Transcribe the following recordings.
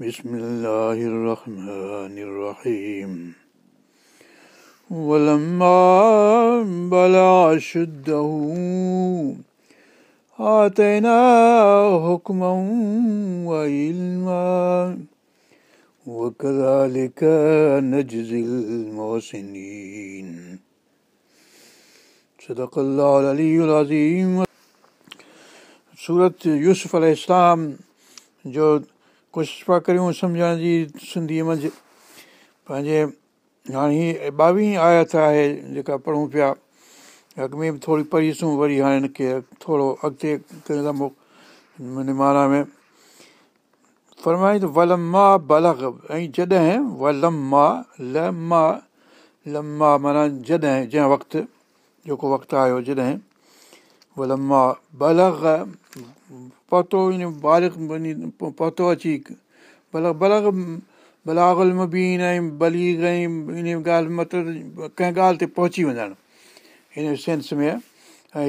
بسم الله الرحمن الرحيم. ولما بلغ شده آتينا حكما وعلما وكذلك نجزي المحسنين. صدق الله العلي العظيم. سورة يوسف علیہ السلام جو ڪوشش پيا ڪريون سمجهڻ جي سنڌيءَ منجهه پنهنجي هاڻي هيءَ ٻاويهه آيت آهي جيڪا پڙهون پيا. اڳ ۾ به ٿوري پڙهيسون وري هاڻي هن کي ٿورو اڳتي معنيٰ ۾. فرمائي ته ولما بلگ. ۽ جڏهن ولما لما لما معنيٰ جڏهن جنهن وقت جيڪو وقت آيو جڏهن ولما بلگ پهتو ان بالڪ وڃي پهتو اچي بل بلگ بلاگل مبين ۽ بليگ ۽ ان ڳالهه مطلب ڪنهن ڳالهه تي پهچي وڃڻ هن سينس ۾۽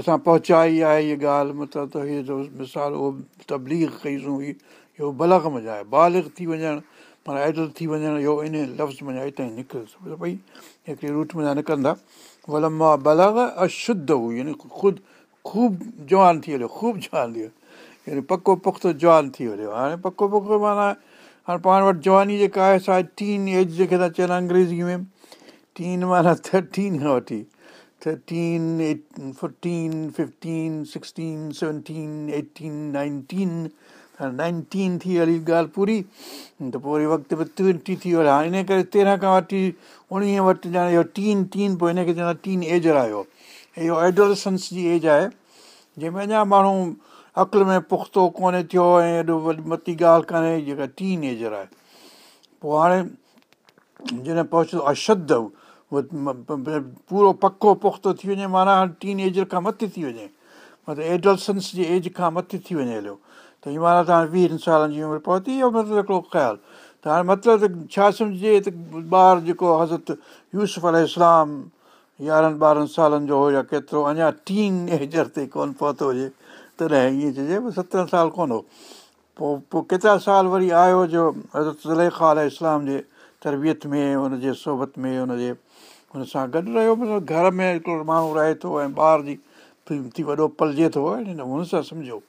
اسان پهچائي آهي اها ڳالهه مطلب ته هيءَ جو مثال اهو تبليگ ڪئيسون اهو بلگ ۾ آهي بالگ ٿي وڃڻ معنيٰ ايڊل ٿي وڃڻ اهو ان لفظ ۾ هتان نڪري سمجهو پئي هڪڙي روٽ ۾ نڪرندا ولما بلگ اشڌ هو يعني خود خوب جوان ٿي هليو خوب جوان ٿي ويو يعني پڪو پختو جوان ٿي وڃو هاڻي پڪو پختو معنيٰ هاڻي پاڻ وٽ جواني جيڪا آهي سا ٽين ايج جيڪي ٿا چون انگريزيءَ ۾ ٽين معنيٰ ٿرٽين کان وٺي thirteen eight fourteen fifteen sixteen seventeen eighteen nineteen nineteen ٿي هلي ڳالهه پوري ته پوءِ وري وقت به ٽوينٽي ٿي ويو هاڻي ان ڪري تيرهن کان وٺي اڻويهه وٽ ڄڻ اهو ٽين ٽين پوءِ هن کي چوندا ٽين ايج آيو اهو ايڊولسينس جي ايج آهي جنهن ۾ اڃا ماڻهو عقل ۾ پختو ڪونهي ٿيو ۽ ايڏو وڏي متي ڳالهه ڪانهي جيڪا ٽين ايجر آهي پوءِ هاڻي جڏهن پهچندو اشد پورو پڪو پختو ٿي وڃي معنيٰ ٽين ايج کان مٿي ٿي وڃي مطلب ايڊولسينس جي ايج کان مٿي ٿي وڃي هليو ته هيءَ معنيٰ ته هاڻي ويهن سالن جي عمر پهتي اهو مطلب هڪڙو خيال ته هاڻي مطلب ته ڇا سمجهجي ته ٻار جيڪو حضرت يوسف ال اسلام يارهن ٻارهن سالن جو هو يا ڪيترو اڃا ٽين ايجر تي ڪونه پهتو هجي تڏهن ائين چئجي سترهن سال ڪونه هو پوءِ پوءِ ڪيترا سال وري آيو جو حضرت زليکا ال اسلام جي تربيت ۾ هن جي سوبت ۾ هن جي هن سان گڏ رهيو مطلب گهر ۾ هڪڙو ماڻهو رهي ٿو ۽ ٻار جي وڏو پلجي ٿو هن سان سمجهو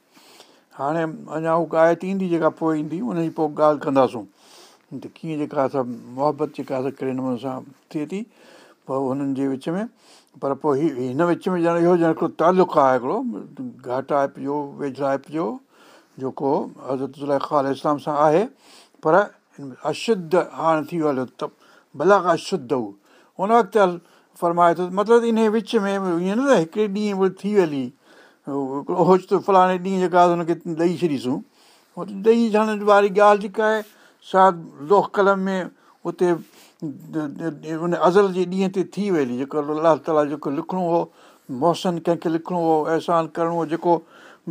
هاڻي اڃا اها آيت ايندي جيڪا پوءِ ايندي ان جي پوءِ ڳالهه ڪنداسون. ته ڪيئن جيڪا سڀ محبت جيڪا ڪهڙي نموني سان ٿئي ٿي پوءِ هنن جي وچ ۾ پر پوءِ هن وچ ۾ ڄڻ اهو ڄڻ هڪڙو تالق آهي هڪڙو گهاٽائپ جو ويجهرائپ جو جيڪو حضرت زل اسلام سان آهي. پر اشڌ هاڻي ٿي ويو هليو ته ڀلا اشڌ هو. هن وقت فرمائي ٿو مطلب ان وچ ۾ ائين نه ته هڪڙي ڏينهن ٿي ولي هڪڙو هوچ فلاڻي ڏينهن جيڪا هن کي ڏيئي ڇڏيسون ڏيئي ڇڏڻ واري ڳالهه جيڪا آهي سا لوهه قلم ۾ اتي ان ازل جي ڏينهن تي ٿي ويلي جيڪو الله تالا جيڪو لکڻو هو موسن ڪنهن کي لکڻو هو احسان ڪرڻو هو جيڪو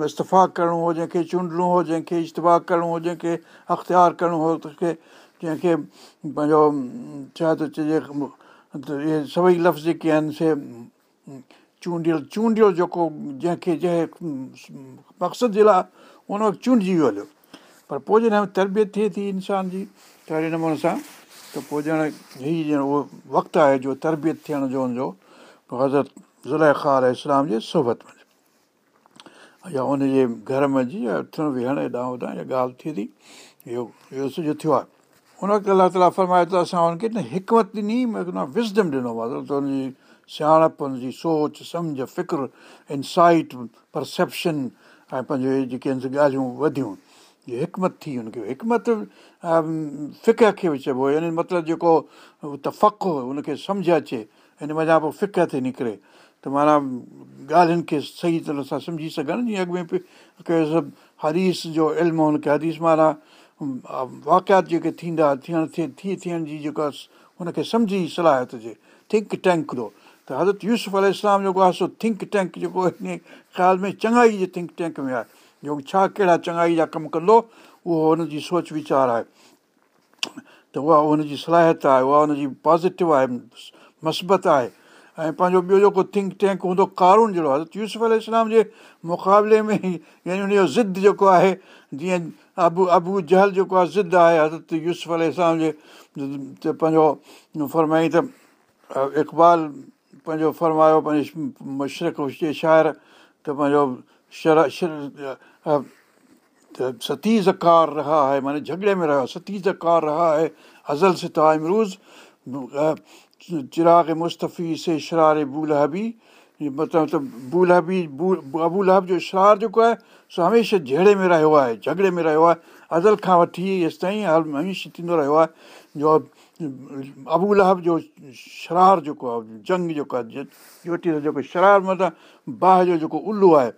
استفا ڪرڻو هو جنهن کي چونڊڻو هو جنهن کي اشتفا ڪرڻو هو جنهن کي اختيار ڪرڻو هو جنهن کي پنهنجو ڇا ٿو چئجي اهي سڀئي لفظ جيڪي آهن سي چونڊيل چونڊيل جيڪو جنهن کي جنهن مقصد جي لاءِ ان وقت چونڊجي ويو هليو. پر پوءِ جڏهن تربيت ٿئي ٿي انسان جي ته اهڙي نموني سان ته پوءِ ڄڻ هيءَ ڄڻ اهو وقت آهي جو تربيت ٿيڻ جو هن جو حضرت زليکا اسلام جي سوبت ۾ يا هن جي گهر ۾ جي يا اٿڻ ويهڻ هيڏان هوڏان اها ڳالهه ٿئي ٿي اهو اهو سڄو ٿيو آهي. هن وقت الله تالا فرمائي ٿو اسان هن کي نه حڪمت ڏني وزڊم ڏنو مطلب ته هن جي سياڻپ هن جي سوچ سمجهه فڪر انسائٽ پرسيپشن ۽ پنهنجو جيڪي آهن ڳالهيون وڌيون اها حڪمت ٿي هن کي حڪمت فڪر کي به چئبو يعني مطلب جيڪو ته هن کي سمجهه اچي هن وڃان پوءِ فڪر نڪري ته معنيٰ ڳالهين کي صحيح طرح سان سمجهي سگهن جيئن اڳ ۾ ڪهڙو سڀ حريص جو علم هن کي حديث معنيٰ واقيات جيڪي ٿيندا ٿيڻ ٿئي ٿي ٿيڻ جي جيڪا هن کي سمجهي صلاحيت هجي ٿنڪ ٽينڪ جو ته حضرت يوسف ال اسلام جيڪو آهي سو ٿنڪ ٽينڪ جيڪو هن خيال ۾ چڱائي جي ٿنڪ ٽينڪ ۾ آهي جو ڇا ڪهڙا چڱائي جا ڪم ڪندو اهو هن جي سوچ ويچار آهي ته اها هن جي صلاحيت آهي اها هن جي پازيٽو آهي مسبت آهي ۽ پنهنجو ٻيو جيڪو ٿنڪ ٽينڪ هوندو ڪارون جهڙو آهي يوز ال اسلام جي مقابلي ۾ يعني ان جو ضد جيڪو آهي جيئن ابو ابو جهل جيڪو آهي ضد آهي حضرت يوز ال اسلام جي پنهنجو فرمائي ته اقبال پنهنجو فرمايو پنهنجي مشرق شاعر ته پنهنجو شر ته ستي زڪار رها آهي معنيٰ جهڳڙي ۾ رهيو ستي زڪار رها آهي ازل ستا امروز چراغ مستفي سي شرار بول هبي مطلب ته بول هبي ابو لهب جو شرار جيڪو آهي سو هميشه جهڙي ۾ رهيو آهي جهڳڙي ۾ رهيو آهي ازل کان وٺي هيس تائين هميشه ٿيندو رهيو آهي جو ابو لهب جو شرار جيڪو آهي جنگ جيڪو آهي جيڪو شرار مطلب باهه جو جيڪو الو آهي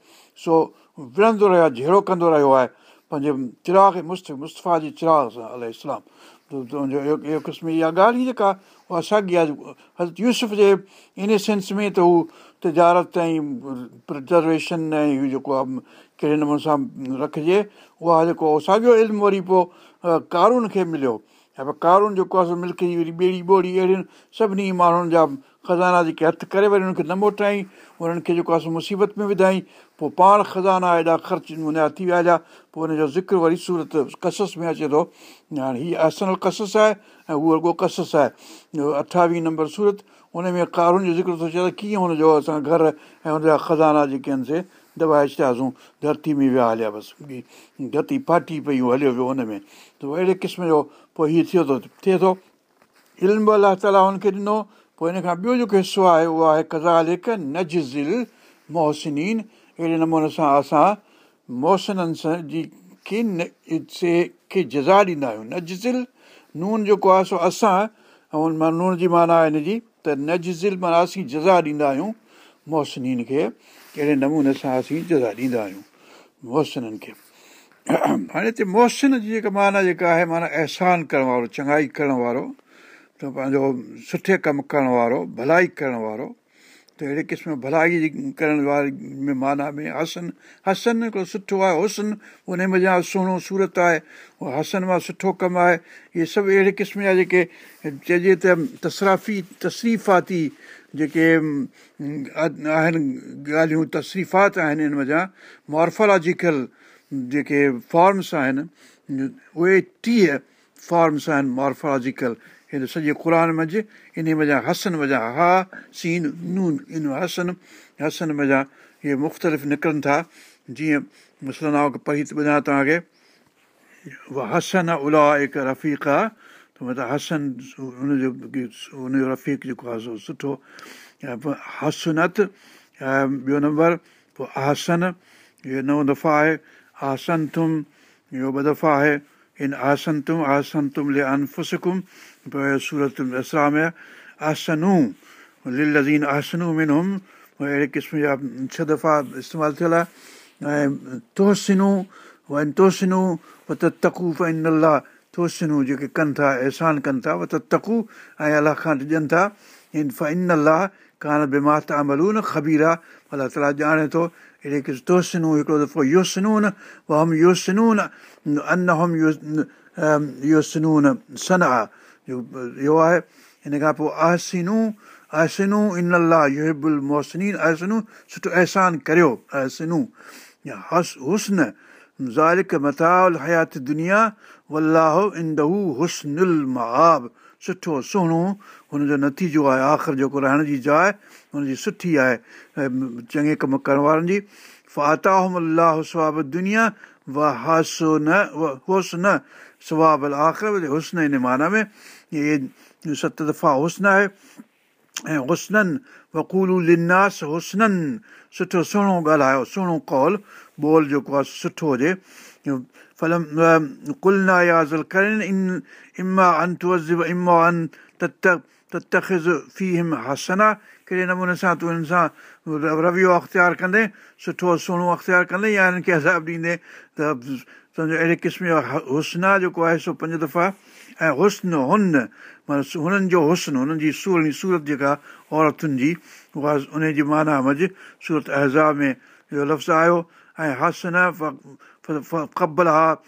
سو وڙهندو رهيو آهي جهڙو ڪندو رهيو آهي پنهنجي چراغ مست مصطفيٰ جي چراغ سان ال اسلام اهو قسم اها ڳالهه ئي جيڪا اها ساڳي آهي يوسف جي ان سينس ۾ ته هو تجارت ۽ پرجرويشن ۽ اهو جيڪو آهي ڪهڙي نموني سان رکجي اها جيڪو ساڳيو علم وري پوءِ ڪارون کي مليو ۽ پوءِ ڪارون جيڪو آهي سو ملڪي وري ٻيڙي ٻوڙي اهڙين سڀني ماڻهن جا خزانا جيڪي هٿ ڪري وري هن کي نه موٽائي انهن کي جيڪو آهي سو مصيبت ۾ وڌائي پوءِ پاڻ خزانا ايڏا خرچ هن جا ٿي ويا جا پوءِ هن جو ذڪر وري سورت ڪسس ۾ اچي ٿو. هاڻي هيءَ اصل ڪسس آهي ۽ اهو رڳو ڪسس آهي. اٺاويهه نمبر سورت هن ۾ ڪارون جو ذڪر ٿو چئي ته ڪيئن هن جو اسان گهر ۽ هن جا خزانا جيڪي آهن سي دٻائي ڇڏياسين. ڌرتي ۾ ويا هليا بس ڌرتي ڦاٽي پيون هليو ويو هن ۾. ته اهڙي قسم جو پوءِ هيءَ ٿيو ٿو ٿئي ٿو علم الله تالا هن کي ڏنو پوءِ هن کان ٻيو جيڪو حصو آهي اهو آهي ڪزال هڪ نزل محسن اهڙي نموني سان اسان موهسنن سان جي کي جزا ڏيندا آهيون نزل نون جيڪو آهي سو اسان ۽ مان نون جي معنيٰ آهي هن جي ته نزل معنيٰ اسين جزا ڏيندا آهيون محسن کي اهڙي نموني سان اسين جزا ڏيندا آهيون موهسنن کي هاڻي هتي محسن جي جيڪا معنيٰ جيڪا آهي معنيٰ احسان ڪرڻ وارو چڱائي ڪرڻ وارو ته پنهنجو سٺي ڪم ڪرڻ وارو ڀلائي ڪرڻ وارو ته اهڙي قسم ڀلائي ڪرڻ واري ۾ معنيٰ ۾ هسن هسن هڪڙو سٺو آهي هسن ان مزا سهڻو سورت آهي اهو هسن مان سٺو ڪم آهي اهي سڀ اهڙي قسم جا جيڪي چئجي ته تسرافي تشريفاتي جيڪي آهن ڳالهيون تشريفات آهن هن وڃان مارفولاجڪل جيڪي فارمس آهن اهي ٽيهه فارمس آهن مارفولاجڪل. هن سڄي قر منجهه ان وڃان هسن وڃان ها سين نون ان هسن هسن وڃان اهي مختلف نڪرن ٿا. جيئن مسلمائو کي پڙهي ٻڌايان توهان کي هسن الا هڪ رفيق آهي ته هسن هن جو هن جو رفيڪ جيڪو آهي سٺو. هسنت ٻيو نمبر پوءِ آسن اهو نئون دفعا آهي آسن تم اهو ٻه دفعا آهي ان آسن تم آسن تم لي انفسڪم پوءِ سورت اسرا ۾ آسنو لل آسنو هم اهڙي قسم جا ڇهه دفعا استعمال ٿيل آهي ۽ توسنو توسنو و ته تڪو ان الله توسنو جيڪي ڪن ٿا احسان ڪن ٿا و ته تڪو ۽ الله کان ڏين ٿا. ان ف ان الله ڪانه بيمار ته املو نه خبير آهي الله تالا ڄاڻي ٿو توسنو هڪڙو دفعو اهو سنو آهي اهو آهي هن کان پوءِ آسنو آسنو ان سٺو احسان ڪريو آسنو هس هسن زالڪ هسنل مهاب سٺو سهڻو هن جو نتيجو آهي آخر جيڪو رهڻ جي جاءِ هن جي سٺي آهي چڱي ڪم ڪرڻ وارن جي. سواب آخر هسن هن معنيٰ ۾. اهي ست دفعا هسن آهي ۽ هسنن وڪولو لناس هسنن. سٺو سهڻو ڳالهايو سهڻو ڪول ٻول جيڪو آهي سٺو هجي فلم ڪلنا يازل ڪرن ان اما تزب اما ان ته في هم حسنا ڪهڙي نموني سان تون هن سان رويو اختيار ڪندي سٺو سهڻو اختيار ڪندي يا هنن کي عذاب ڏيندي ته سمجهو اهڙي قسم جو حسنا جيڪو آهي سو پنج دفعا ۽ هسن هن معنيٰ هنن جو هسن هنن جي سهڻي سورت جيڪا عورتن جي اها ان جي معنيٰ منجهه سورت ايزاب ۾ اهو لفظ آيو ۽ هسن قبل ها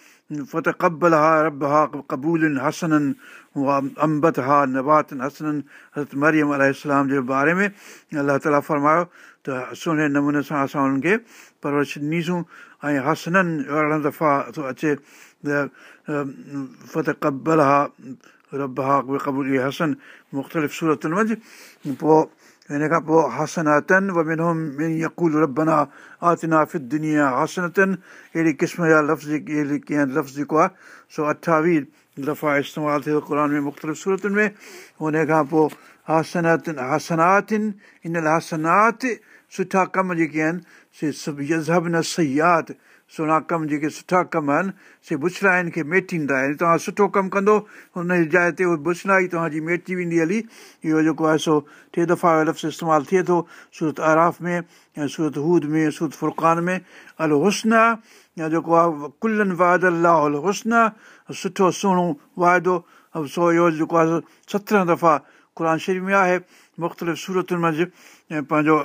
فت ها رب قبولن هسنن امبت ها نباتن هسنن مريم ال جي باري ۾ الله تالا فرمايو ته سهڻي نموني سان اسان انهن کي پرورش ڏنيسون ۽ هسنن ارڙهن دفعا ٿو اچي فت قبل ها رب ها قبول هسن مختلف صورتن منجهه پوءِ هن کان پوءِ هسنتن يڪول ربنا آتنا فد دنيا هسنتن اهڙي قسم جا لفظ ڪيئن لفظ جيڪو آهي سو اٺاويهه دفعا استعمال ٿيو قر ۾ مختلف صورتن ۾ هن کان پوءِ هسنتن هسناتن ان هسنات سٺا ڪم جيڪي آهن سي سڀ يزهب نه سيات سهڻا ڪم جيڪي سٺا ڪم آهن سي بڇڙائن کي ميٽيندا آهن. توهان سٺو ڪم ڪندو هن جي جاءِ تي اها بڇڙائي توهان جي ميٽي ويندي هلي. اهو جيڪو آهي سو ٽي دفعا لفظ استعمال ٿئي ٿو سورت آراف ۾۽ سورت هود ۾ سورت فرقان ۾. ال هسن يا جيڪو آهي ڪلن وائد الله ال هسن سٺو سهڻو واعدو. سو اهو جيڪو آهي سترهن دفعا قر شريف ۾ آهي. مختلف صورتن منجهه پنهنجو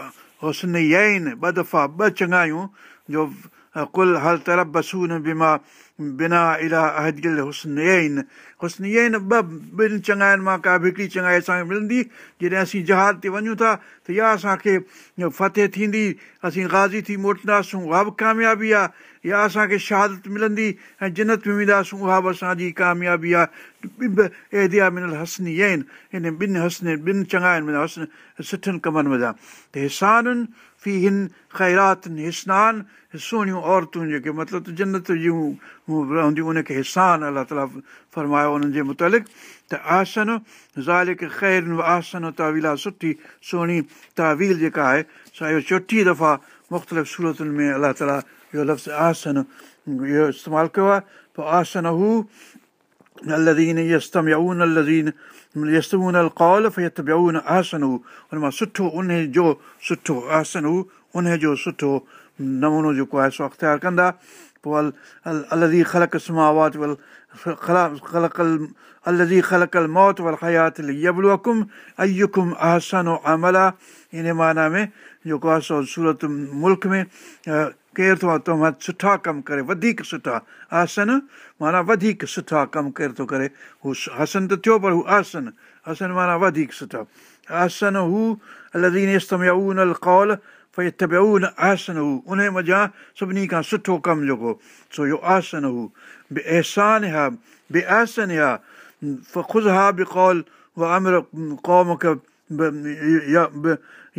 هسن يين ٻه دفعا ٻه چڱايون جو कुल हल तरब बसून बिमा बिना इला अहदियल هسن ٻه ٻن چڱائن مان ڪا به هڪڙي چڱائي اسان کي ملندي جڏهن اسين جهاز تي وڃون ٿا ته اها اسان کي فتح ٿيندي اسين گازي ٿي موٽنداسون اها به ڪاميابي آهي يا اسان کي شهادت ملندي ۽ جنت ۾ وينداسون اها به اسان جي ڪاميابي آهي ايهديا منل هسني آهن هن ٻن هسن ٻن چڱائن ۾ هسن سٺن ڪمن وڃان ته هسانن في هن خيراتن هسنان سهڻيون عورتون جيڪي مطلب ته جنت جون رهنديون ان کي هسان الله تالا فرمايو انهن جي متالق ته آسن زالڪ خير آسن تاويل سٺي سهڻي تاويل جيڪا آهي سا اهو چوٽيهه دفعا مختلف صورتن ۾ الله تالا اهو لفظ آسن اهو استعمال ڪيو آهي پوءِ آسن هو ال آسن هو هن مان سٺو ان جو سٺو آسن هو ان جو سٺو نمونو جيڪو آهي سو اختيار ڪندا پوءِ ال الدي خلق سماوات ول الدي موت ول حيات يبلڪم ايڪم اهسن عمل ان معنيٰ ۾ جيڪو آهي سو سورت ملڪ ۾ ڪير ٿو توهان سٺا ڪم ڪري وڌيڪ سٺا آسن معنيٰ وڌيڪ سٺا ڪم ڪير ٿو ڪري هو هسن ته ٿيو پر هو آسن هسن معنيٰ وڌيڪ سٺا آسن هو استم ال ڪول ڀئي ته نه آسن هو ان مزا سڀني کان سٺو ڪم جيڪو سو اهو آسن هو به احسان ها به آسن ها خوش ها به ڪول امر قوم کي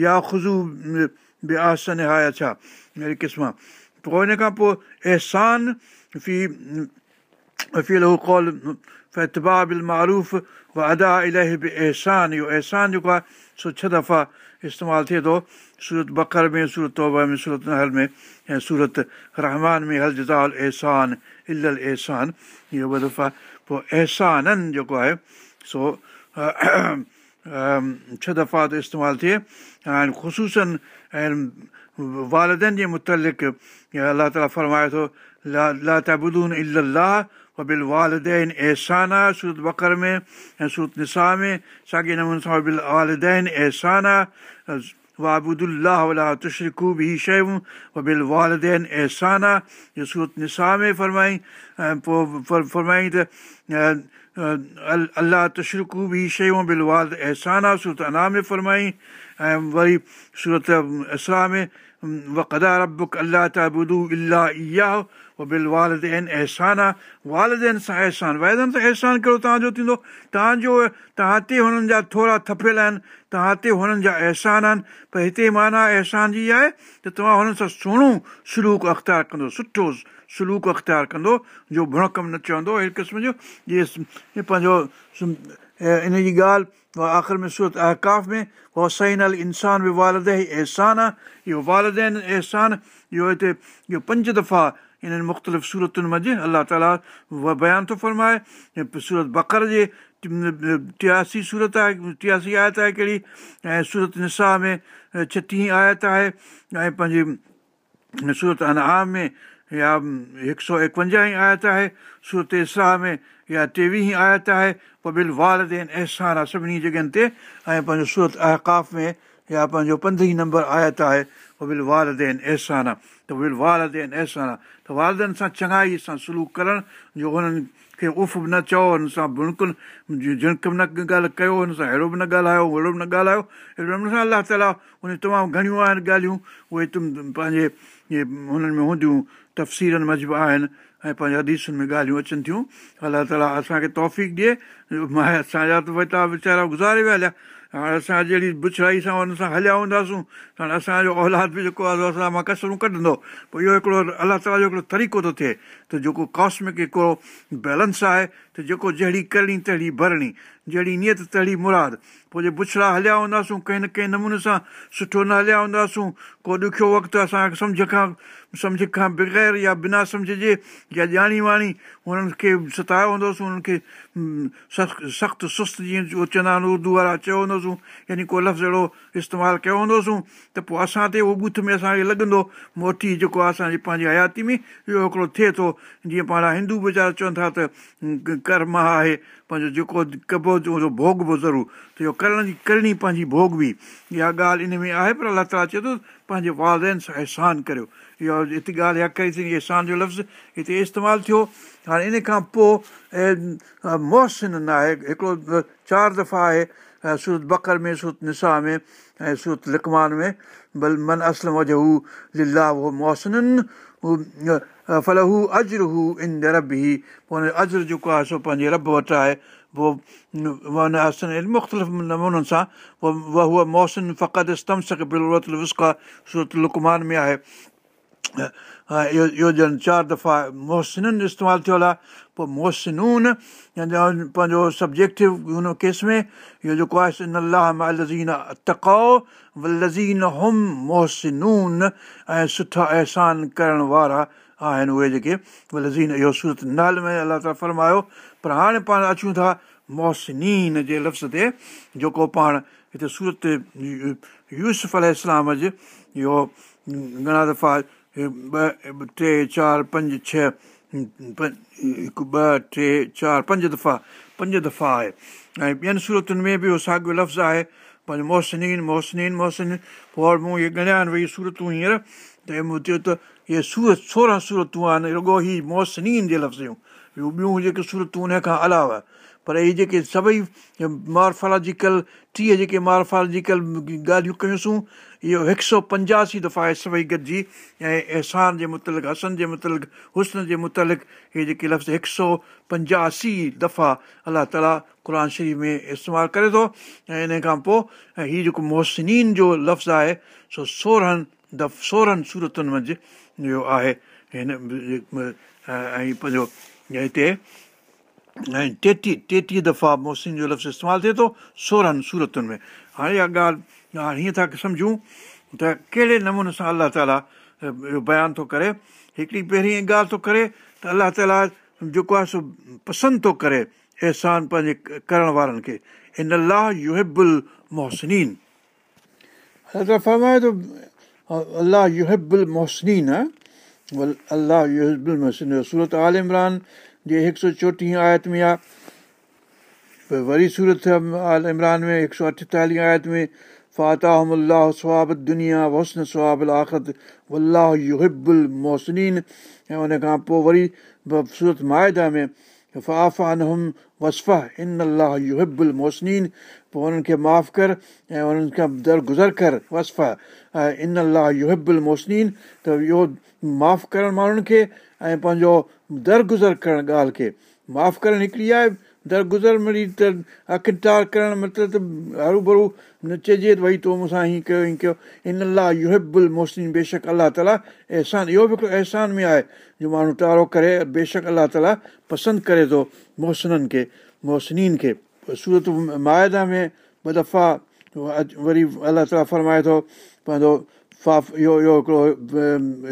يا خشو به آسن ها يا ڇا اهڙي قسم پوءِ هن کان پوءِ احسان في في لهو ڪول فتبا بل معروف و ادا الاهي به احسان اهو احسان جيڪو آهي سو ڇهه دفعا استعمال ٿئي ٿو سورت بڪر ۾ سورت توبا ۾ سورت نهل ۾۽ سورت رحمان ۾ هل جزال احسان ال احسان اهو ٻه دفعا پوءِ اهسانن جيڪو آهي سو ڇهه دفعا ته استعمال ٿئي ۽ خشوسن ۽ والدن جي مطلق الله تالا فرمائي ٿو لا لا تبون الاهه بل والدين اهسانا سورت بڪر ۾۽ سورت نسا ۾ ساڳي نموني سان بل والدين اهسانا وابدلاهه ولا تشرڪو به شيون بل والدين اهسانا اهو سورت نسا ۾ فرمائي ۽ پوءِ فرمائي ته الله تشرڪو به شيون بل والد اهسانا سورت انا ۾ فرمائي ۽ وري سورت اسرا ۾ وقدا ربڪ الله تبدو الاهه اها بل والدين احسان آهي والدين سان احسان وائدن سان احسان ڪهڙو توهان جو ٿيندو توهان جو توهان تي هنن جا ٿورا ٿپيل آهن توهان تي هنن جا احسان آهن پر هتي معنيٰ احسان جي آهي ته توهان هنن سان سهڻو سلوڪ اختيار ڪندو سٺو سلوڪ اختيار ڪندو جو ڀڻ ڪم نه چوندو اهڙي قسم جو جيئن پنهنجو ان جي ڳالهه آخر ۾ سورت اهڪاف ۾ اهو سئين ال انسان به والدي احسان آهي اهو والدين احسان اهو هتي اهو پنج دفعا انهن مختلف صورتن منجهه الله تالا بيان ٿو فرمائي سورت بڪر جي ٽياسي سورت آهي ٽياسي آيت آهي ڪهڙي ۽ سورت نسا ۾ ڇٽيهه آيت آهي ۽ پنهنجي سورت ۾ يا هڪ سؤ ايڪونجاهه آيت آهي سورت اسرا ۾ يا ٽيويهه آيت آهي پوءِ بل والدين احسان آهي سڀني جڳهين تي ۽ پنهنجو سورت اهڪاف ۾ يا پنهنجو پندرهين نمبر آيت آهي ول والدين احسان آهي. ته ول والدين احسان آهي. ته والدين سان چڱائي سان سلوڪ ڪرڻ جو هنن کي اف به نه چئو هن سان بلڪل جهڻڪ به نه ڳالهه ڪيو هن سان اهڙو به نه ڳالهايو اهڙو به نه ڳالهايو اهڙي نموني سان الله تالا هن تمام گهڻيون آهن ڳالهيون اهي تم پنهنجي هنن ۾ هونديون تفسيرن موجب آهن ۽ پنهنجي حديثن ۾ ڳالهيون اچن ٿيون. الله تالا اسان کي توف ڏئي. اسان جا ته توهان ويچارا گذاري ويا هليا. هاڻي اسان جهڙي بڇڙائي سان هن سان هليا هونداسون ته اسان جو اولاد به جيڪو آهي اسان مان ڪسرون ڪڍندو. پوءِ اهو هڪڙو الله تالا جو هڪڙو طريقو ٿو ٿئي. ته جيڪو ڪاسمڪ هڪڙو بيلنس آهي ته جيڪو جهڙي ڪرڻي تهڙي ڀرڻي جهڙي نيت تهڙي مراد. پوءِ جي بڇڙا هليا هونداسون ڪنهن نه ڪنهن نموني سان سٺو نه هليا هونداسون ڪو ڏکيو وقت اسان کي سمجهه کان سمجهه کان بغير يا بنا سمجهه جي يا ڄاڻي واڻي هنن کي ستايو هوندوس هنن کي سخت سست جيئن چوندا آهن اردو وارا چيو هوندوسون يعني ڪو لفظ اهڙو استعمال ڪيو هوندوسون ته پوءِ اسان تي اهو بوٿ ۾ اسان کي لڳندو موٽي جيڪو آهي اسان جي پنهنجي حياتي ۾ اهو هڪڙو ٿئي ٿو. جيئن پاڻ هندو ويچارا چون ٿا ته ڪرم آهي پنهنجو جيڪو ڪبو جو ڀوڳبو ضرور ته اهو ڪرڻ جي ڪرڻي پنهنجي ڀوڳ به اها ڳالهه ان ۾ آهي پر الله تالا چئي ٿو پنهنجي والدين سان احسان ڪريو اهو هتي ڳالهه اها ڪئي ٿي احسان جو لفظ هتي استعمال ٿيو هاڻي ان کان پوءِ محسن نه آهي هڪڙو چار دفعا آهي سورت بڪر ۾ سورت نسا ۾۽ سورت لڪمان ۾ بل من اسلم وجهه هو ليلا اهو محسن اجر هو ان رب ئي پوءِ اجر جيڪو آهي سو پنهنجي رب وٽ آهي پوءِ مختلف نمونن سان پوءِ هوءَ موسن فقط لڪمان ۾ آهي اهو اهو ڄڻ چار دفعا موهسنن استعمال ٿيل آهي پوءِ موهسنون پنهنجو سبجيڪٽو هن ڪيس ۾ اهو جيڪو آهي ان الله لزين تقو لزين هم موهسنون ۽ سٺا احسان ڪرڻ وارا آهن اهي جيڪي لزين اهو سورت نال ۾ الله تالا فرمايو پر هاڻي پاڻ اچون ٿا موهسنين جي لفظ تي جيڪو پاڻ هتي سورت يوسف ال اسلام جو اهو گهڻا دفعا ٻه ٽي چار پنج ڇهه هڪ ٻه ٽي چار پنج دفعا پنج دفعا آهي. ۽ ٻين صورتن ۾ به اهو ساڳيو لفظ آهي پنهنجو موهسنين موهسنين محسن پوءِ مون اهي ڳڻيا آهن ڀئي صورتون هينئر ته مون ته اهي سورت سورهن صورتون آهن رڳو ئي موهسنين جي لفظ جون ٻيون جيڪي صورتون ان کان علاوه پر اهي جيڪي سڀئي مارفولاجڪل ٽيهه جيڪي مارفولاجڪل ڳالهيون ڪيونسين اهو هڪ سؤ پنجاسي دفعا آهي سڀئي گڏجي ۽ احسان جي مطلق هسن جي مطلق هسن جي مطلق اهي جيڪي لفظ هڪ سؤ پنجاسي دفعا الله تالا قر شريف ۾ استعمال ڪري ٿو ۽ ان کان پوءِ هيءُ جيڪو محسن جو لفظ آهي سو سورهن دف سورهن صورتن منجهه آهي هن ۽ پنهنجو هتي ۽ ٽيٽيهه ٽيٽيهه دفعا محسن جو لفظ استعمال ٿئي ٿو سورهن صورتن ۾ هاڻي اها ڳالهه هاڻي هيئن ٿا سمجهون ته ڪهڙي نموني سان الله تالا اهو بيان ٿو ڪري هڪڙي پهرين ڳالهه ٿو ڪري ته الله تالا جيڪو آهي سو پسند ٿو ڪري احسان پنهنجي ڪرڻ وارن کي ٿو الله يهبل موهسنين الله يهبل محسن سورت آل عمران جي هڪ سؤ چوٽيهه آيت ۾ آهي وري سورت آل عمران ۾ هڪ سؤ اٺيتاليهه آيت ۾ فاتاهم الله سواب دنيا وسن سواب آخت ولاهه يهبل موهسنين ۽ ان کان پوءِ وري سورت مائدا ۾ هم وسفا ان الله يهبل موهسنين پوءِ هنن کي معاف ڪر ۽ انهن کان درگزر ڪر وسفا ان الله يهبل موهسنين ته اهو معاف ڪرڻ ماڻهن کي ۽ پنهنجو درگزر ڪرڻ ڳالهه کي معاف ڪرڻ هڪڙي آهي درگزر ملي ته اکٽار ڪرڻ مطلب ته هرو ڀرو چئجي ته ڀئي تو مون سان هيئن ڪيو هيئن ڪيو ان الله يهبل محسن بيشڪ الله تالا احسان اهو به هڪڙو احسان ۾ آهي جو ماڻهو تارو ڪري بيشڪ الله تالا پسند ڪري ٿو موهسنن کي موهسنين کي سورت مائدا ۾ ٻه دفعا وري الله تالا فرمائي ٿو پنهنجو فاف اهو هڪڙو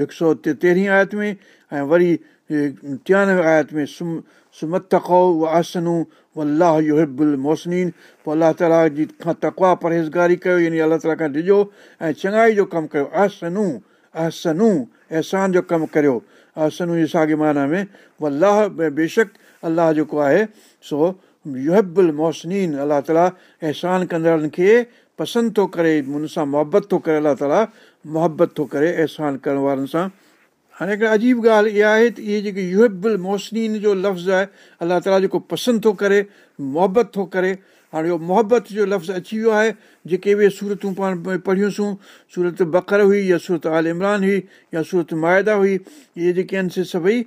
هڪ سؤ تيرهين آيت ۾۽ وري ٽيانوي آيت ۾ سم سمت تقو آسنو الله يهبل موهسنين پوءِ الله تالا جي کان تڪوا پرهيزگاري ڪيو يعني الله تالا کان ڏجو ۽ چڱائي جو ڪم ڪيو آسنو آسنو احسان جو ڪم ڪريو آسنو جي ساڳي معنيٰ ۾ الله بيشڪ الله جيڪو آهي سو يهبل محسن الله تالا احسان ڪندڙن کي پسند ٿو ڪري هن سان محبت ٿو ڪري الله تالا محبت ٿو ڪري احسان ڪرڻ وارن سان هاڻي هڪڙي عجيب ڳالهه اها آهي ته اهي جيڪي يهبل محسن جو لفظ آهي الله تالا جيڪو پسند ٿو ڪري محبت ٿو ڪري هاڻي اهو محبت جو لفظ اچي ويو آهي جيڪي به صورتون پاڻ پڙهيونسين سورت بڪر هئي يا سورت آل عمران هئي يا سورت مائدا هئي اهي جيڪي آهن سي سڀئي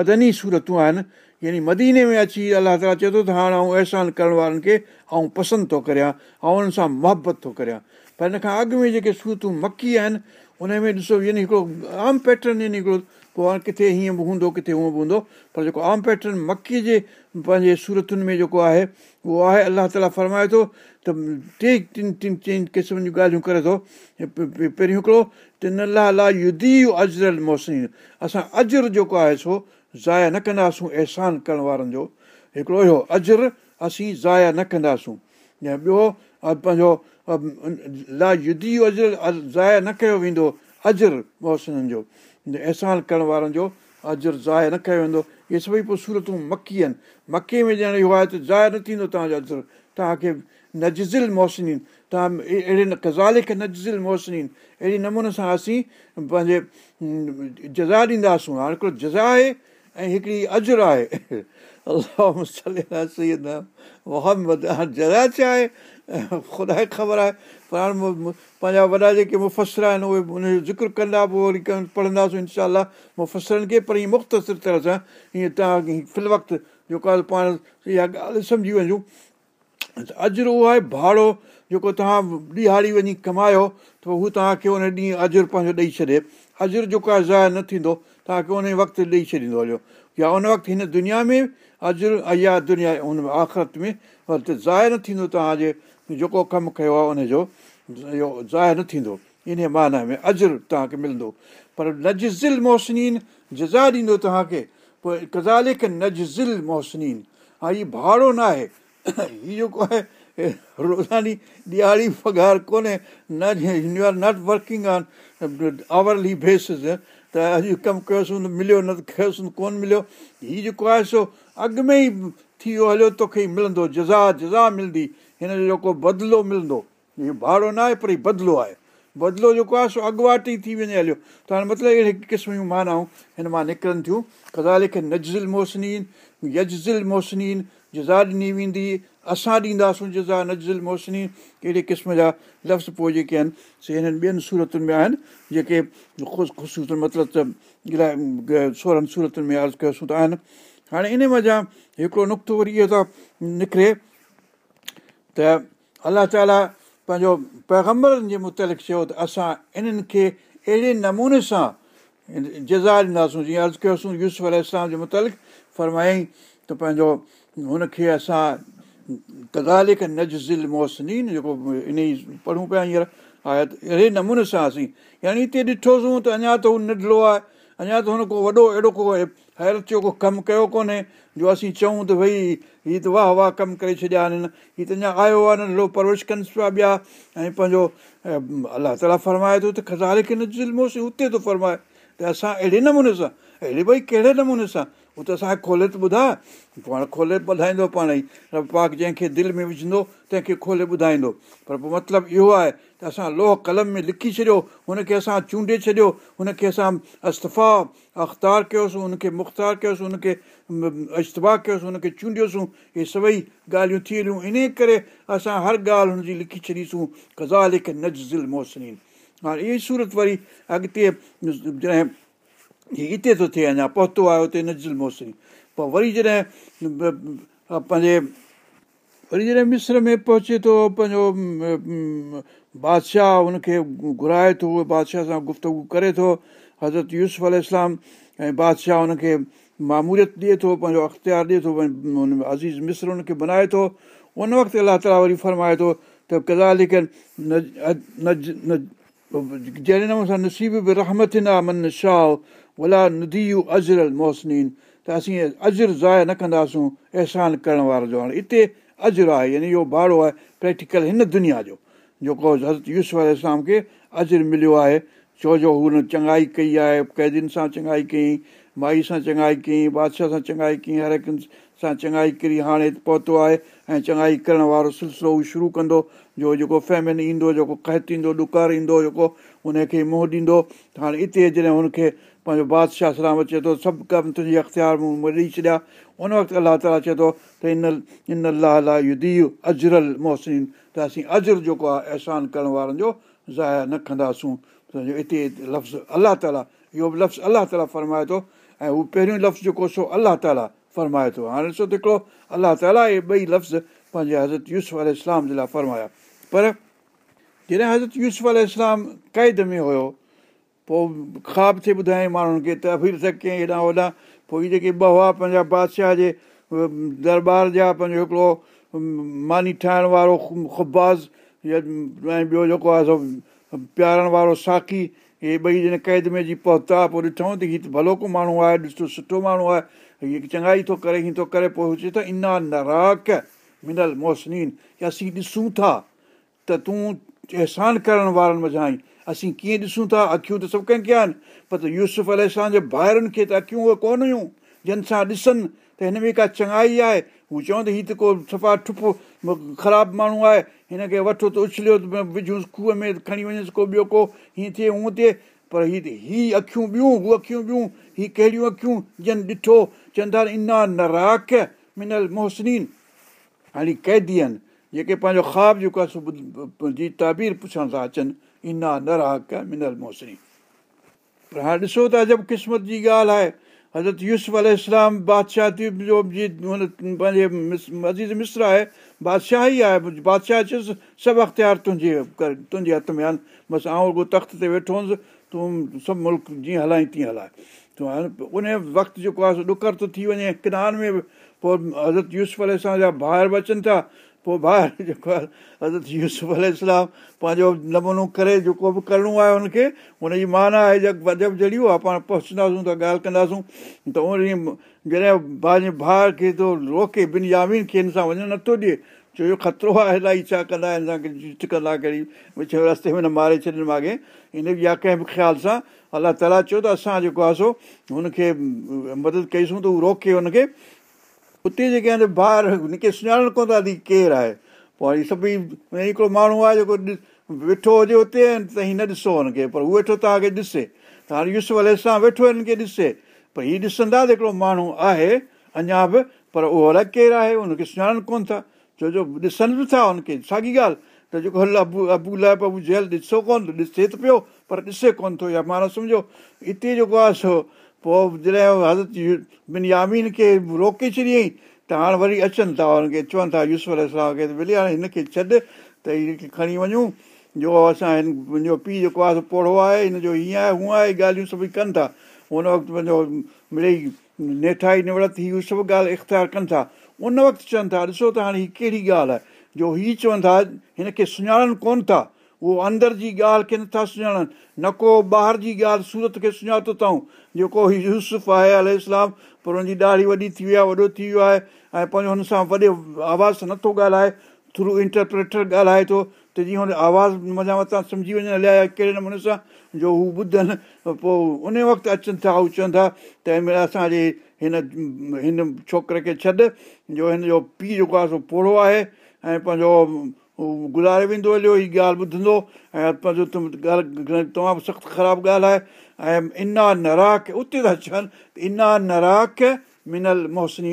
مدني صورتون آهن يعني مديني ۾ اچي الله تالا چئي ٿو ته هاڻي آئون احسان ڪرڻ وارن کي آئون پسند ٿو ڪريان ۽ انهن سان محبت ٿو ڪريان. پر هن کان اڳ ۾ جيڪي صورتون مڪي آهن ان ۾ ڏسو يعني هڪڙو عام پيٽرن يعني هڪڙو پوءِ هاڻي ڪٿي هيئن به هوندو ڪٿي هونئن به هوندو پر جيڪو عام پيٽرن مڪي جي پنهنجي صورتن ۾ جيڪو آهي اهو آهي الله تالا فرمائي ٿو ته ٽي ٽن ٽن چئن قسمن جون ڳالهيون ڪري ٿو پهريون هڪڙو ته نه لا لا يدي اجرل موسمي اسان اجر جيڪو آهي سو زايا نه ڪنداسون احسان ڪرڻ وارن جو هڪڙو اهو اجر اسين زايا نه ڪنداسون يا ٻيو پنهنجو لا يدي اجر زايا نه ڪيو ويندو اجر موسمن جو. احسان ڪرڻ وارن جو اجر زايا نه ڪيو ويندو. اهي سڀئي پوءِ صورتون مڪي آهن. مڪي ۾ ڄڻ اهو آهي ته زايا نه ٿيندو توهان جو اجر. توهان کي نزل موسني توهان اهڙي ڪزالي کي نزل موسني اهڙي نموني سان اسين پنهنجي جزا ڏينداسون. هاڻي هڪڙو جزا آهي ۽ هڪڙي اجر آهي هاڻي جزا ڇا آهي خدا خبر آهي پر هاڻي پنهنجا وڏا جيڪي مفسر آهن اهي ان جو ذڪر ڪندا پوءِ وري پڙهنداسين انشا مفسرن کي پر ائين مختصر طرح سان ائين توهان فل وقت جيڪو آهي پاڻ اها ڳالهه سمجهي وڃون اجر اهو آهي ڀاڙو جيڪو توهان ڏهاڙي وڃي ڪمايو ته هو توهان کي ان ڏينهن اجر پنهنجو ڏيئي ڇڏي اجر جيڪو آهي زايا نه ٿيندو توهان کي ان وقت ڏيئي ڇڏيندو هليو يا ان وقت هن دنيا ۾ اجر يا دنيا هن آخرت ۾ زايا نه ٿيندو توهان جي جيڪو ڪم ڪيو آهي ان جو اهو زايا نه ٿيندو ان معنيٰ ۾ اجر توهان کي ملندو پر نزل محسن جزا ڏيندو توهان کي پوءِ ڪزالي کي نزل محسن ها هيءُ ڀاڙو نه آهي هيءُ جيڪو آهي روزاني ڏياري پگهار ڪونهي نه you are not working on hourly basis ته اڄ ڪم ڪيوسين مليو نه ته ڪيوسين ڪونه مليو هيءُ جيڪو آهي سو اڳ ۾ ئي ٿي ويو هليو توکي ئي ملندو جزا جزا ملندي. هن جو جيڪو بدلو ملندو. اهو ڀاڙو نه آهي پر هيءُ بدلو آهي. بدلو جيڪو آهي سو اڳواٽ ئي ٿي وڃي هليو. ته هاڻي مطلب اهڙي قسم جون مانائون هن مان نڪرن ٿيون. ڪزالي کي نزل موسنين يزل موسنين جزا ڏني ويندي. اسان ڏينداسين جزا نزل موسني ڪهڙي قسم جا لفظ پوءِ جيڪي آهن سي هنن ٻين صورتن ۾ آهن. جيڪي خوش خوش مطلب ته الاهي سورهن صورتن ۾ عرض ڪيوسين ته آهن هاڻي ان وجهه هڪڙو نقطو وري اهو ٿو نڪري ته الله تالا پنهنجو پيگمبرن جي مطلق چيو ته اسان انهن کي اهڙي نموني سان جزا ڏينداسين جيئن عرض ڪيوسين يوز مطلق فرمائين ته پنهنجو هن کي اسان ڪدالي کي نزل موسني جيڪو ان ئي پڙهون پيا هينئر آهي ته اهڙي نموني سان اسين يعني هتي ڏٺوسين ته اڃا ته هو ننڍڙو آهي اڃا ته هن ڪو وڏو اهڙو ڪو حيرت جو ڪو ڪم ڪيو ڪونهي. جو اسين چئون ته ڀئي هيءَ ته واهه واهه ڪم ڪري ڇڏيا آهن. هيءَ ته اڃا آيو آهي ننڍڙو پرورش ڪن پيا ٻيا. ۽ پنهنجو الله تالا فرمائي ٿو ته کزاري کي نزل موسي اتي ٿو فرمائي. ته اسان اهڙي نموني سان اهڙي ڀئي ڪهڙي نموني سان هو ته اسان کي کولي ته ٻڌائي. پاڻ کولي ٻڌائيندو پاڻ ئي. رب پاڪ جنهن کي دل ۾ وجهندو تنهن کي کولي ٻڌائيندو. پر پوءِ مطلب اهو آهي ته اسان لوهه قلم ۾ لکي ڇڏيو هن کي اسان چونڊي ڇڏيو هن کي اسان استفا اختار ڪيوسين هن کي مختار ڪيوسين هن کي اشتبا ڪيوسين هن کي چونڊيوسين. اهي سڀئي ڳالهيون ٿي هليون. ان ڪري اسان هر ڳالهه هن جي لکي ڇڏيسون. ڪزا لک نزل موسني هاڻي اها سورت وري اڳتي جڏهن هتي ٿو ٿئي اڃا پهتو آهي هتي نزل موسري پوءِ وري جڏهن پنهنجي وري جڏهن مسر ۾ پهچي ٿو پنهنجو بادشاهه هن کي گهرائي ٿو بادشاهه سان گفتگ ڪري ٿو حضرت يوز ال اسلام ۽ بادشاهه هن کي ماموريت ڏئي ٿو پنهنجو اختيار ڏئي ٿو هن عزيز مسر هن کي بنائي ٿو. ان وقت الله تالا وري فرمائي ٿو ته ڪزا لکن جهڙي نموني سان نصيب به رحمت آهي من شاهه ولا ندييو اجر موسنين ته اسين اجر زايا نه ڪنداسون احسان ڪرڻ وارو جو هاڻي. هتي اجر آهي يعني اهو ڀاڙو آهي پريڪٽيڪل هن دنيا جو. جيڪو حضرت يوز اسلام کي اجر مليو آهي ڇو جو هن چڱائي ڪئي آهي قيدين سان چڱائي ڪئي مائي سان چڱائي ڪيئين بادشاهه سان چڱائي ڪيئين هر هڪ سان چڱائي ڪري هاڻي پهتو آهي ۽ چڱائي ڪرڻ وارو سلسلو هو شروع ڪندو جو جيڪو فيمن ايندو جيڪو ڪهت ايندو ڏڪار ايندو جيڪو هن کي منهن ڏيندو. ته هاڻي هتي جڏهن هن کي پنهنجو بادشاهه سلام اچي ٿو سڀ ڪم تنهنجي اختيار مون ڏيئي ڇڏيا. ان وقت الله تالا چئي ٿو ته ان ان الله يدي اجرل محسن ته اسين اجر جيڪو آهي احسان ڪرڻ وارن جو زايا نه ڪنداسون. هتي لفظ الله تالا اهو به لفظ الله تالا فرمائي ٿو. ۽ هو پهريون لفظ جيڪو سو الله تالا فرمائي ٿو. هاڻي ڏسو ته هڪڙو الله تالا اهي ٻئي لفظ پنهنجي حضرت يوز ال اسلام جي لاءِ فرمايا. پر جڏهن حضرت يوز ال اسلام قيد ۾ هيو پوءِ خواب ٿئي ٻڌايئين ماڻهن کي ته افير ته ڪيئين هيڏان هوڏان پوءِ هيءَ جيڪي ٻه هئا پنهنجا بادشاهه جي درٻار جا پنهنجو هڪڙو ماني ٺاهڻ وارو خباز ۽ ٻيو جيڪو آهي سو پيارڻ وارو ساکي اهي ٻئي جڏهن قيد ۾ جي پهتا پوءِ ڏٺون ته ته ڀلو ڪو ماڻهو آهي ڏسو سٺو ماڻهو آهي هيءَ چڱائي ٿو ڪري هيئن ٿو ڪري پوءِ چئي ٿو انا ناراڪ منل موسنين اسين ڏسون ٿا ته تون احسان ڪرڻ وارن آئي اسين ڪيئن ڏسون ٿا اکيون ته سڀ ڪنهن ڪيا آهن پر ته يوسف ال جي ٻاهرن کي ته اکيون اهي ڪونه هيون جن سان ڏسن ته هن ۾ ڪا چڱائي آهي. هو چون ته هيءَ ته ڪو صفا ٺپ خراب ماڻهو آهي هن کي وٺو ته اڇليو ته وجهونس کوهه ۾ کڻي وڃيس ڪو ٻيو ڪو هيئن ٿئي هونئن ٿئي. پر هيءَ هيءَ اکيون ٻيون هو اکيون ٻيون هيءَ ڪهڙيون اکيون؟ جن ڏٺو چون ٿا انا نراڪ منل محسن هاڻي قيدي آهن جيڪي پنهنجو خواب جيڪو آهي جي تابير پڇڻ ٿا اچن انا نراڪ منل محسن پر هاڻي ڏسو ته عجب قسمت جي ڳالهه آهي حضرت يوز ال بادشاهه جو هن پنهنجي عزيز مسر آهي بادشاهه ئي آهي بادشاهه چيس سڀ اختيار تنهنجي تنهنجي هٿ ۾ آهن. بس آئون رڳو تخت تي ويٺو هئس تون سڀ ملڪ جيئن هلائي تيئن هلائي. تون هاڻي ان وقت جيڪو آهي ڏڪر ٿو ٿي وڃي ڪنار ۾ پوءِ حضرت يوز ال جا ٻاهر به اچن ٿا پوءِ ٻاهر جيڪو آهي حضرت يوسف ال پنهنجو نمونو ڪري جيڪو به ڪرڻو آهي هن کي هن جي معنيٰ آهي عجب جهڙي آهي پاڻ پهچنداسون ته ڳالهه ڪنداسون ته ان ڏينهن جڏهن پنهنجي ڀاءُ کي ٿو روڪي ٻن يامين کي هن سان وڃڻ نٿو ڏئي ڇو جو خطرو آهي الاهي ڇا ڪندا هن سان جهٽ ڪندا ڪهڙي وچ رستي ۾ نه ماري ڇڏن ماڳي ان يا ڪنهن به خيال سان الله تالا چيو ته اسان جيڪو آهي سو هن کي مدد ڪئيسون ته هو روڪي هن کي اتي جيڪي آهن ٻار هن کي سڃاڻڻ ڪونه ٿا ڪير آهي؟ پوءِ وري سڀئي هڪڙو ماڻهو آهي جيڪو ويٺو هجي اتي ته هيءَ نه ڏسو هن کي پر هو ويٺو توهان کي ڏسي. ته هاڻي يوز ال سان ويٺو هنن کي ڏسي. پر هيءَ ڏسندا ته هڪڙو ماڻهو آهي اڃا به پر اهو الڳ ڪير آهي؟ هن کي سڃاڻن ڪونه ٿا. ڇو جو ڏسن به ٿا هن کي. ساڳي ڳالهه ته جيڪو هل ابو ابو لاءِ ابو جيل ڏسو ڪونه ڏسي ته پيو پر ڏسي ڪونه ٿو. يا معنيٰ سمجهو هتي جيڪو آهي سو پوءِ جڏهن حضرت ٻن يامين کي روڪي ڇڏيئين ته هاڻي وري اچن ٿا هن کي چون ٿا يوز ال کي ڀلي هاڻي هن کي ڇڏ ته هن کي کڻي وڃون. جو اسان هن منهنجو پيءُ جيڪو آهي پوڙو آهي هن جو هيئن آهي هونئن آهي ڳالهيون سڀئي ڪن ٿا. هن وقت پنهنجو مڙئي نيٺائي نوڙت هيءَ سڀ ڳالهه اختيار ڪن ٿا. ان وقت چون ٿا ڏسو ته هاڻي هيءَ ڪهڙي ڳالهه آهي. جو هيءَ چون ٿا هن کي سڃاڻن ڪونه ٿا اهو اندر جي ڳالهه کي نٿا سڃاڻن. نه ڪو ٻاهر جي ڳالهه سورت کي سڃاتو اٿئون جيڪو هيءُ يوسف آهي ال اسلام پر هن جي ڏاڍي وڏي ٿي وئي آهي وڏو ٿي ويو آهي ۽ پنهنجو هن سان وڏي آواز سان نٿو ڳالهائي ٿرو انٽرپريٽر ڳالهائي ٿو ته جيئن هن آواز مزا مٿان سمجهي وڃن هليا ڪهڙي نموني سان جو هو ٻڌن پوءِ ان وقت اچن ٿا هو چون ٿا ته هن مهل اسان جي هن هن ڇوڪري کي ڇڏ جو هن جو پيءُ جيڪو آهي سو پوڙو آهي ۽ پنهنجو گذاري ويندو هليو هيءَ ڳالهه ٻڌندو ۽ پنهنجو ڳالهه تمام سخت خراب ڳالهه آهي ۽ انا نراڪ اتي ٿا چون انا نراڪ منل محسن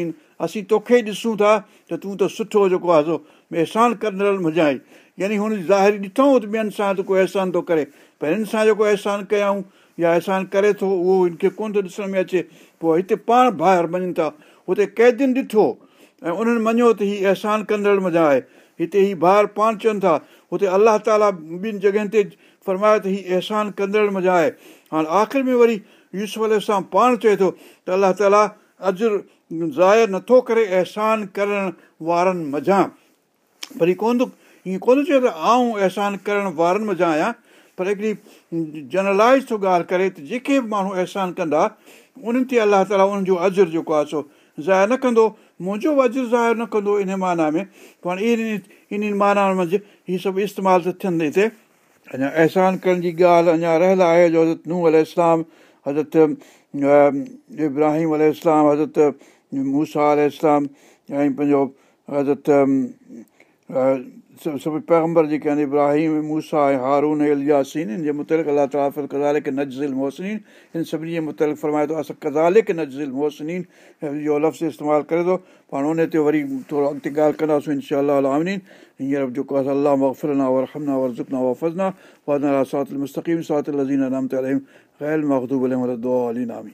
اسين توکي ڏسون ٿا ته تون ته سٺو جيڪو آهي سو احسان ڪندڙ مزائي يعني هن ظاهري ڏٺون ته ٻين سان ته احسان ٿو ڪري پر هن سان جيڪو احسان ڪيون يا احسان ڪري ٿو اهو هن کي ڪونه ٿو ڏسڻ ۾ اچي پوءِ هتي پاڻ ٻاهر مڃن ٿا هتي قيدين ڏٺو ۽ انهن مڃيو ته هيءَ احسان ڪندڙ مزا آهي هتي هيءَ ٻاهر پاڻ چون ٿا. هتي الله تالا ٻن جڳهين تي فرمايو ته هيءَ احسان ڪندڙ مزا آهي هاڻي آخر ۾ وري يوز سان پاڻ چئي ٿو ته الله تالا اجر ظاهر نٿو ڪري احسان ڪرڻ وارن مزا وري ڪونه ٿو هيئن ڪونه ٿو چئي ته آئون احسان ڪرڻ وارن مزا آهيان. پر هڪڙي جنرلائز ٿو ڳالهه ڪري ته جيڪي به ماڻهو احسان ڪندا انهن تي الله تالا انهن جو اجر جيڪو آهي سو ظاهر نه ڪندو. منهنجو وزر ظاهر نه ڪندو ان معنيٰ ۾. پاڻ ان ان معنيٰ منجهه هيءَ سڀ استعمال ته ٿين هتي اڃا احسان ڪرڻ جي ڳالهه اڃا رهيل آهي جو حضرت نو ال اسلام حضرت ابراهيم ال حضرت موسيٰ ال ۽ پنهنجو حضرت سڀئي پيگمبر جيڪي آهن ابراهيم موسيٰ ۽ هارون الياسين هن جي مطلق الله تالا ڪزالڪ نزل محسن هن سڀني جي مطلق فرمائي ٿو اسان ڪزالڪ نزل محسن اهو لفظ استعمال ڪري ٿو پاڻ ان تي وري ٿورو اڳتي ڳالهه ڪنداسين انشا آمنين هينئر جيڪو آهي الله مفرنا ورهمنا ورزڪنا وفزنا وادنا سات مستقيم سات لزين نام تي غير مهدوب دعا آمين